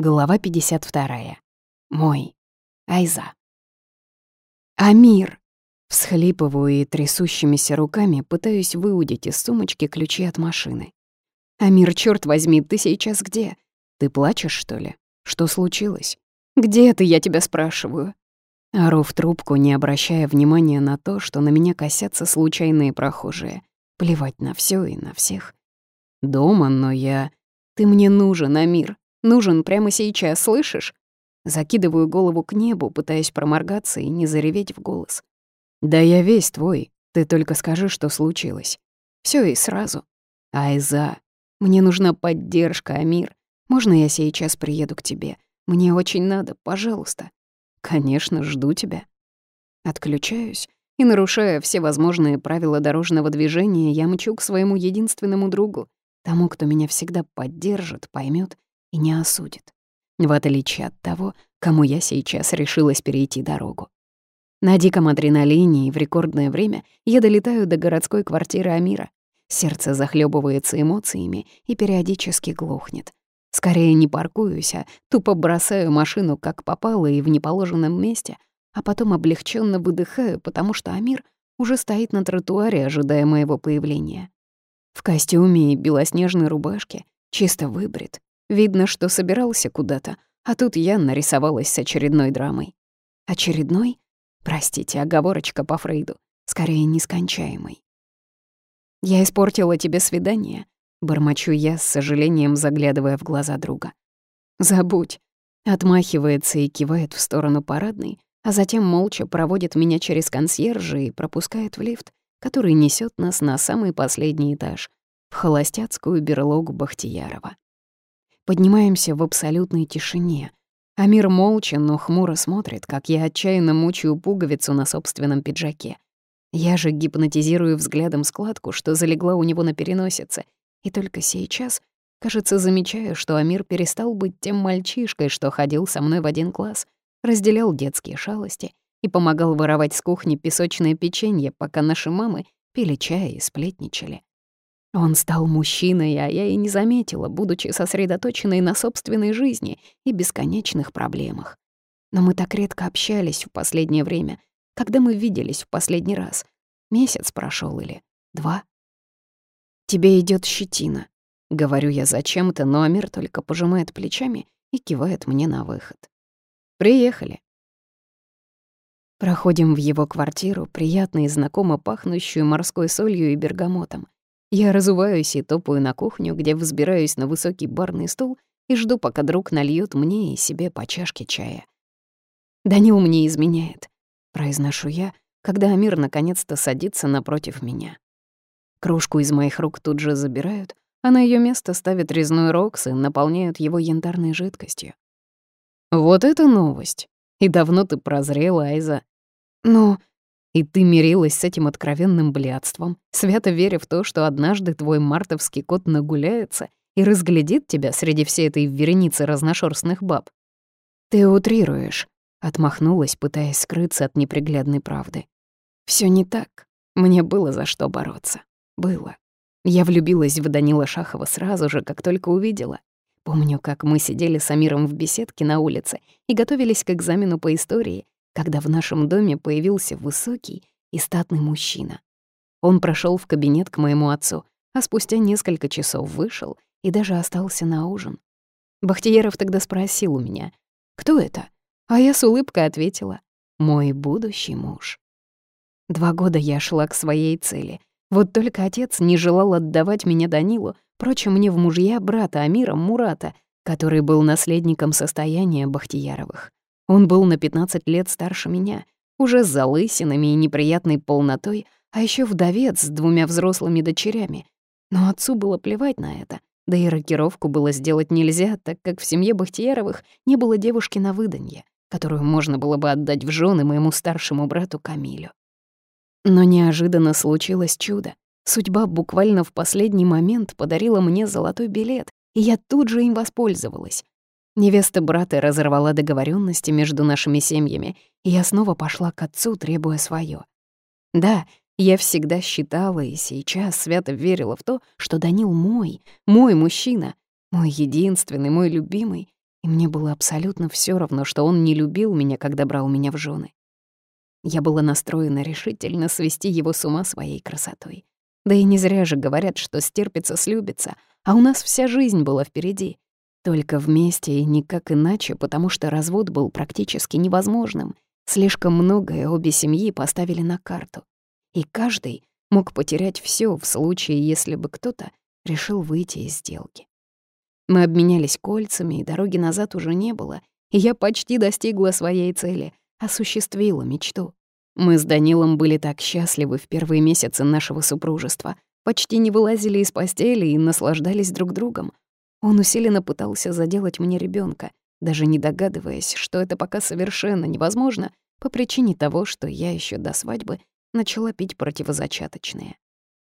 Глава 52. Мой. Айза. «Амир!» Всхлипываю и трясущимися руками пытаюсь выудить из сумочки ключи от машины. «Амир, черт возьми, ты сейчас где? Ты плачешь, что ли? Что случилось? Где ты, я тебя спрашиваю?» Ору в трубку, не обращая внимания на то, что на меня косятся случайные прохожие. Плевать на все и на всех. «Дома, но я...» «Ты мне нужен, Амир. Нужен прямо сейчас, слышишь?» Закидываю голову к небу, пытаясь проморгаться и не зареветь в голос. «Да я весь твой. Ты только скажи, что случилось. Все и сразу. Айза, мне нужна поддержка, Амир. Можно я сейчас приеду к тебе? Мне очень надо, пожалуйста». «Конечно, жду тебя». Отключаюсь и, нарушая все возможные правила дорожного движения, я мчу к своему единственному другу, тому, кто меня всегда поддержит, поймет и не осудит, в отличие от того, кому я сейчас решилась перейти дорогу. На диком адреналине и в рекордное время я долетаю до городской квартиры Амира. Сердце захлебывается эмоциями и периодически глохнет. Скорее не паркуюсь, а тупо бросаю машину как попало и в неположенном месте, а потом облегченно выдыхаю, потому что Амир уже стоит на тротуаре, ожидая моего появления. В костюме и белоснежной рубашке, чисто выбрит, Видно, что собирался куда-то, а тут я нарисовалась с очередной драмой. Очередной? Простите, оговорочка по Фрейду. Скорее, нескончаемой. «Я испортила тебе свидание», — бормочу я, с сожалением заглядывая в глаза друга. «Забудь», — отмахивается и кивает в сторону парадной, а затем молча проводит меня через консьержа и пропускает в лифт, который несет нас на самый последний этаж, в холостяцкую берлогу Бахтиярова. Поднимаемся в абсолютной тишине. Амир молча, но хмуро смотрит, как я отчаянно мучаю пуговицу на собственном пиджаке. Я же гипнотизирую взглядом складку, что залегла у него на переносице, и только сейчас, кажется, замечаю, что Амир перестал быть тем мальчишкой, что ходил со мной в один класс, разделял детские шалости и помогал воровать с кухни песочное печенье, пока наши мамы пили чай и сплетничали. Он стал мужчиной, а я и не заметила, будучи сосредоточенной на собственной жизни и бесконечных проблемах. Но мы так редко общались в последнее время. Когда мы виделись в последний раз? Месяц прошел или два? «Тебе идет щетина», — говорю я зачем-то, но Амир только пожимает плечами и кивает мне на выход. «Приехали». Проходим в его квартиру, приятно и знакомо пахнущую морской солью и бергамотом. Я разуваюсь и топаю на кухню, где взбираюсь на высокий барный стул и жду, пока друг нальет мне и себе по чашке чая. «Данил мне изменяет», — произношу я, когда Амир наконец-то садится напротив меня. Кружку из моих рук тут же забирают, а на ее место ставят резной рокс и наполняют его янтарной жидкостью. «Вот это новость! И давно ты прозрела, Айза?» «Ну, и ты мирилась с этим откровенным блядством, свято веря в то, что однажды твой мартовский кот нагуляется и разглядит тебя среди всей этой вереницы разношерстных баб. Ты утрируешь, отмахнулась, пытаясь скрыться от неприглядной правды. Все не так. Мне было за что бороться. Было. Я влюбилась в Данила Шахова сразу же, как только увидела. Помню, как мы сидели с Амиром в беседке на улице и готовились к экзамену по истории, когда в нашем доме появился высокий и статный мужчина. Он прошел в кабинет к моему отцу, а спустя несколько часов вышел и даже остался на ужин. Бахтиеров тогда спросил у меня, кто это? А я с улыбкой ответила, мой будущий муж. Два года я шла к своей цели. Вот только отец не желал отдавать меня Данилу, прочим, мне в мужья брата Амира Мурата, который был наследником состояния Бахтияровых. Он был на 15 лет старше меня, уже с залысинами и неприятной полнотой, а еще вдовец с двумя взрослыми дочерями. Но отцу было плевать на это, да и рокировку было сделать нельзя, так как в семье Бахтияровых не было девушки на выданье, которую можно было бы отдать в жены моему старшему брату Камилю. Но неожиданно случилось чудо. Судьба буквально в последний момент подарила мне золотой билет, и я тут же им воспользовалась. Невеста брата разорвала договоренности между нашими семьями, и я снова пошла к отцу, требуя свое. Да, я всегда считала и сейчас свято верила в то, что Данил мой, мой мужчина, мой единственный, мой любимый, и мне было абсолютно все равно, что он не любил меня, когда брал меня в жены. Я была настроена решительно свести его с ума своей красотой. Да и не зря же говорят, что стерпится, слюбится, а у нас вся жизнь была впереди. Только вместе и никак иначе, потому что развод был практически невозможным. Слишком многое обе семьи поставили на карту. И каждый мог потерять все в случае, если бы кто-то решил выйти из сделки. Мы обменялись кольцами, и дороги назад уже не было, и я почти достигла своей цели, осуществила мечту. Мы с Данилом были так счастливы в первые месяцы нашего супружества, почти не вылазили из постели и наслаждались друг другом. Он усиленно пытался заделать мне ребенка, даже не догадываясь, что это пока совершенно невозможно по причине того, что я еще до свадьбы начала пить противозачаточные.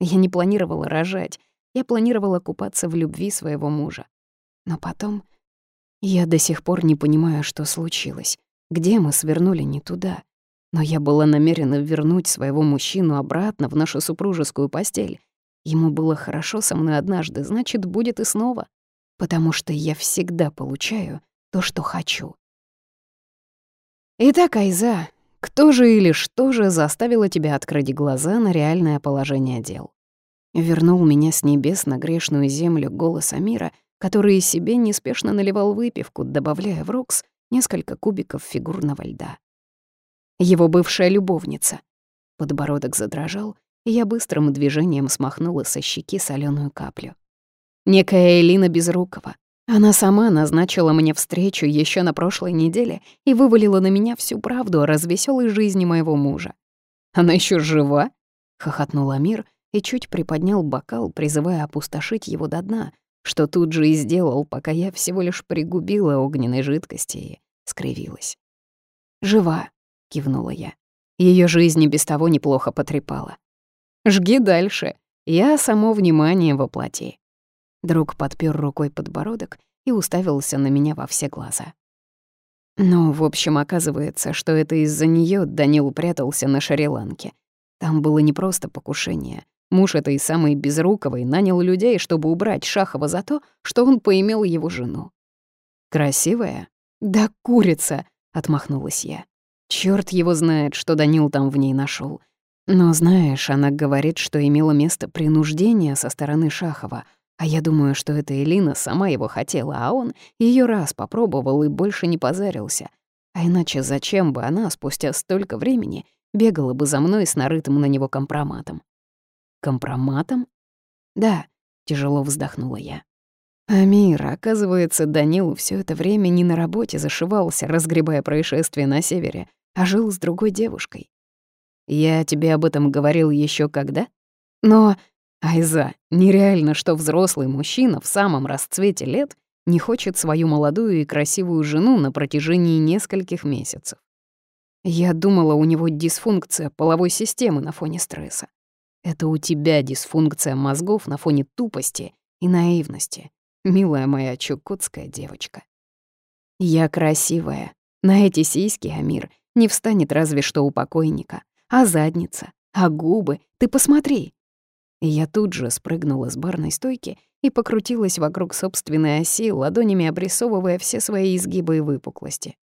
Я не планировала рожать, я планировала купаться в любви своего мужа. Но потом... Я до сих пор не понимаю, что случилось, где мы свернули не туда. Но я была намерена вернуть своего мужчину обратно в нашу супружескую постель. Ему было хорошо со мной однажды, значит, будет и снова. Потому что я всегда получаю то, что хочу. Итак, Айза, кто же или что же заставило тебя открыть глаза на реальное положение дел? Вернул меня с небес на грешную землю голос Амира, который себе неспешно наливал выпивку, добавляя в рокс несколько кубиков фигурного льда. Его бывшая любовница. Подбородок задрожал, и я быстрым движением смахнула со щеки соленую каплю. Некая Элина Безрукова, она сама назначила мне встречу еще на прошлой неделе и вывалила на меня всю правду о развеселой жизни моего мужа. «Она еще жива?» — хохотнул Амир и чуть приподнял бокал, призывая опустошить его до дна, что тут же и сделал, пока я всего лишь пригубила огненной жидкости и скривилась. «Жива», — кивнула я. Ее жизнь и без того неплохо потрепала. «Жги дальше. Я само внимание воплоти». Друг подпер рукой подбородок и уставился на меня во все глаза. Ну, в общем, оказывается, что это из-за нее Данил прятался на Шри-Ланке. Там было не просто покушение. Муж этой самой Безруковой нанял людей, чтобы убрать Шахова за то, что он поимел его жену. «Красивая?» «Да курица!» — отмахнулась я. Чёрт его знает, что Данил там в ней нашел. Но знаешь, она говорит, что имело место принуждение со стороны Шахова — а я думаю, что эта Элина сама его хотела, а он ее раз попробовал и больше не позарился. А иначе зачем бы она спустя столько времени бегала бы за мной с нарытым на него компроматом? Компроматом? Да, тяжело вздохнула я. Амир, оказывается, Данил все это время не на работе зашивался, разгребая происшествие на севере, а жил с другой девушкой. Я тебе об этом говорил еще когда? Но Айза, нереально, что взрослый мужчина в самом расцвете лет не хочет свою молодую и красивую жену на протяжении нескольких месяцев. Я думала, у него дисфункция половой системы на фоне стресса. Это у тебя дисфункция мозгов на фоне тупости и наивности, милая моя чукотская девочка. Я красивая. На эти сиськи, Амир, не встанет разве что у покойника. А задница, а губы, ты посмотри, и я тут же спрыгнула с барной стойки и покрутилась вокруг собственной оси, ладонями обрисовывая все свои изгибы и выпуклости.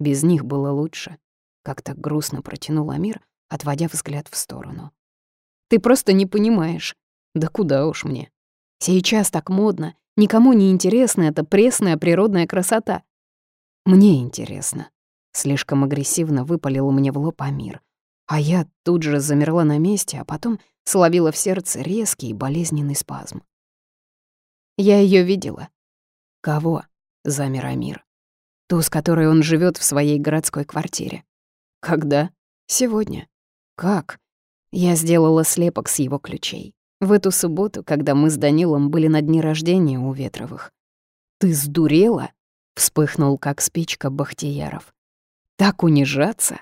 Без них было лучше. Как-то грустно протянул Амир, отводя взгляд в сторону. «Ты просто не понимаешь. Да куда уж мне. Сейчас так модно, никому не интересна эта пресная природная красота. Мне интересно». Слишком агрессивно выпалил мне в лоб Амир. А я тут же замерла на месте, а потом словила в сердце резкий и болезненный спазм. Я ее видела. Кого? Замер Амир. Ту, с которой он живет в своей городской квартире. Когда? Сегодня. Как? Я сделала слепок с его ключей. В эту субботу, когда мы с Данилом были на дне рождения у Ветровых. «Ты сдурела?» — вспыхнул, как спичка Бахтияров. «Так унижаться?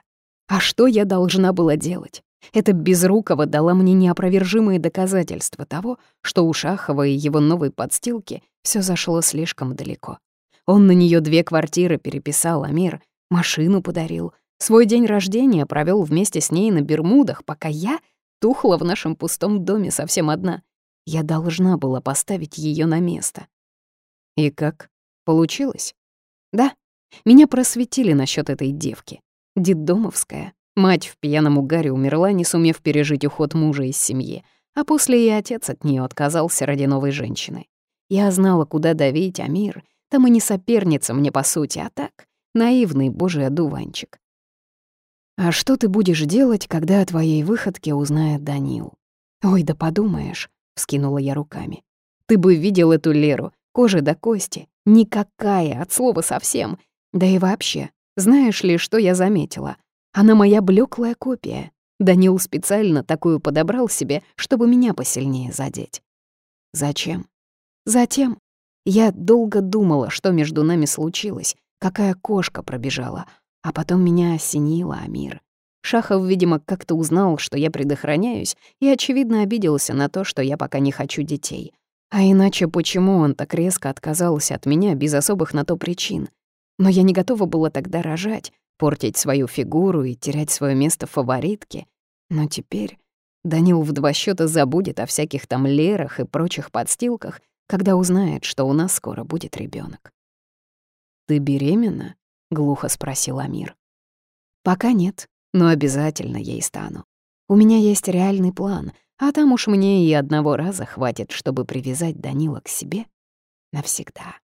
А что я должна была делать? Эта Безрукова дала мне неопровержимые доказательства того, что у Шахова и его новой подстилки все зашло слишком далеко. Он на нее две квартиры переписал, Амир, машину подарил, свой день рождения провел вместе с ней на Бермудах, пока я тухла в нашем пустом доме совсем одна. Я должна была поставить ее на место. И как? Получилось? Да, меня просветили насчет этой девки. Деддомовская. Мать в пьяном угаре умерла, не сумев пережить уход мужа из семьи, а после и отец от нее отказался ради новой женщины. Я знала, куда давить, а мир там и не соперница мне по сути, а так, наивный божий одуванчик. «А что ты будешь делать, когда о твоей выходке узнает Данил?» «Ой, да подумаешь», — вскинула я руками. «Ты бы видел эту Леру, кожи до кости, никакая, от слова совсем. Да и вообще, знаешь ли, что я заметила? Она моя блеклая копия. Данил специально такую подобрал себе, чтобы меня посильнее задеть. Зачем? Затем. Я долго думала, что между нами случилось, какая кошка пробежала, а потом меня осенило, Амир. Шахов, видимо, как-то узнал, что я предохраняюсь, и, очевидно, обиделся на то, что я пока не хочу детей. А иначе почему он так резко отказался от меня без особых на то причин? Но я не готова была тогда рожать, портить свою фигуру и терять свое место в фаворитке. Но теперь Данил в два счета забудет о всяких там лерах и прочих подстилках, когда узнает, что у нас скоро будет ребенок. «Ты беременна?» — глухо спросил Амир. «Пока нет, но обязательно ей стану. У меня есть реальный план, а там уж мне и одного раза хватит, чтобы привязать Данила к себе навсегда».